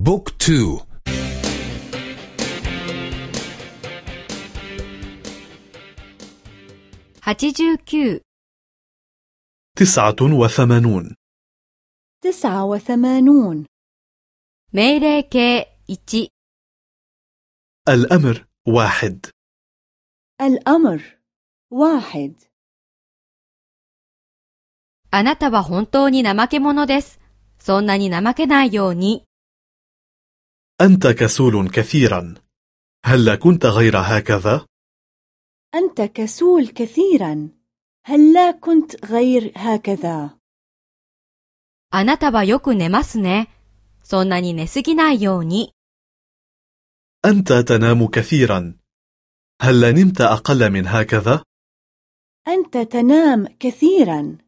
بوك تو تسعة وثمانون تسعة وثمانون 命令形1 الأمر واحد الأمر واحد あなたは本当に怠け者です。そんなに怠けないように。 أنت كسول كثيرا هل كنت غير هكذا؟ أنت كسول كثيرا هل لا كنت غير هكذا あなたはよく寝ますね。そんなに寝すぎないように。 أنت تنام كثيرا هل نمت أقل من هكذا؟ أنت تنام كثيرا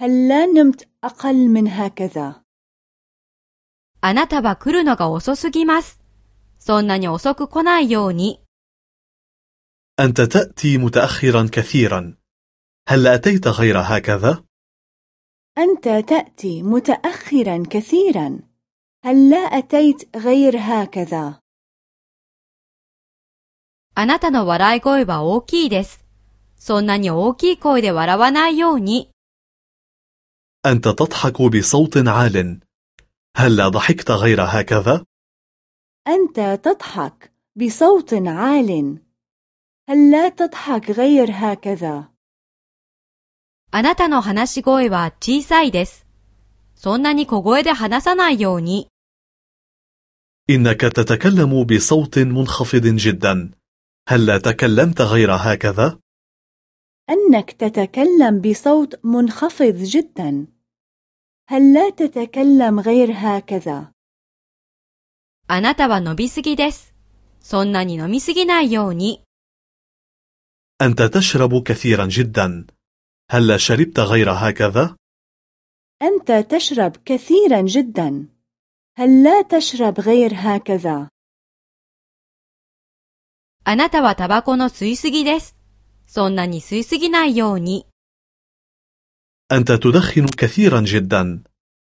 هل لا نمت أقل من هكذا あなたは来るのが遅すぎます。そんなに遅く来ないように。 أنت تأتي متأخرا كثيرا هل أتيت غير هكذا؟ أنت تأتي متأخرا كثيرا هل لا أتيت غير هكذا あなたの笑い声は大きいです。そんなに大きい声で笑わないように。 أنت تضحك بصوت عال هل لا ضحكت غير هكذا؟ أنت تضحك بصوت عال هل لا تضحك غير هكذا あなたの話し声は小さいです。そんなに小声で話さないように。 إنك تتكلم بصوت منخفض جدا هل لا تكلمت غير هكذا؟ أنك تتكلم بصوت منخفض جدا هل لا تتكلم غير هكذا あなたは伸びすぎです。そんなに飲みすぎないように。 أنت تشرب كثيرا جدا هل لا شربت غير هكذا؟ أنت تشرب كثيرا جدا هل لا تشرب غير هكذا あなたはタバコの吸いすぎです。そんなに吸いすぎないように。 أنت تدخن كثيرا جدا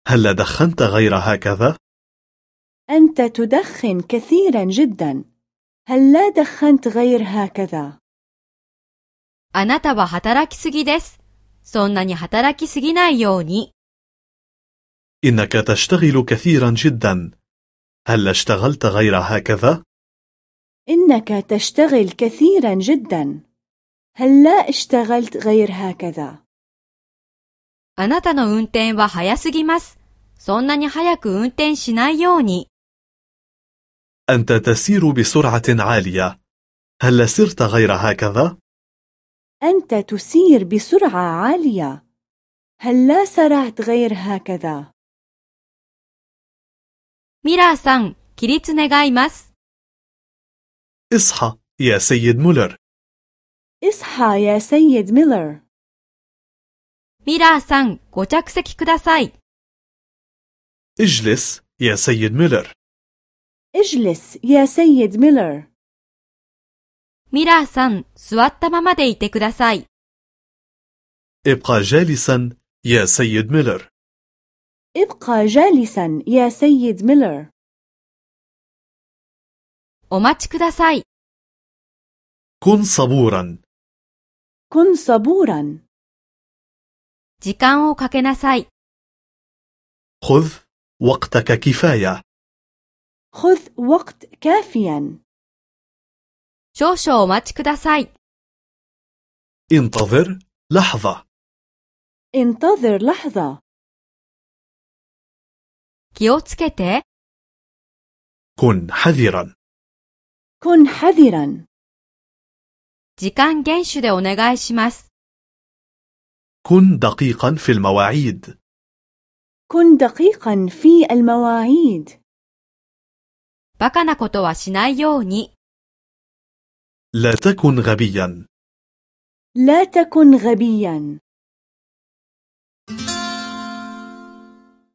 هل لا دخنت غير هكذا؟ أنت تدخن كثيرا جدا هل لا دخنت غير هكذا あなたは働きすぎです。そんなに働きすぎないように。 إنك تشتغل كثيرا جدا هل لا اشتغلت غير هكذا؟ إنك تشتغل كثيرا جدا هل لا اشتغلت غير هكذا あなたの運転は早すぎます。そんなに早く運転しないように。 أنت تسير بسرعة عالية هل لا سرت غير هكذا؟ أنت تسير بسرعة عالية هل لا سرعت غير هكذا ミラーさん、起立願います。 اصحى يا سيد مولر اصحى يا سيد ميلر ミラーさん、ご着席ください。 اجلس يا سيد مولر اجلس يا سيد ميلر ミラーさん、座ったままでいてください。 ابقى جالسا يا سيد ميلر ابقى جالسا يا سيد ميلر お待ちください。 كن صبورا كن صبورا 時間をかけなさい。 خذ وقتك كفاية خذ وقت كافيا 少々お待ちください。 انتظر لحظة انتظر لحظة 気をつけて。 كن حذرا كن حذرا 時間厳守でお願いします。 كن دقيقا في المواعيد كن دقيقا في المواعيد バカなことはしないように。 لا تكن غبيا لا تكن غبيا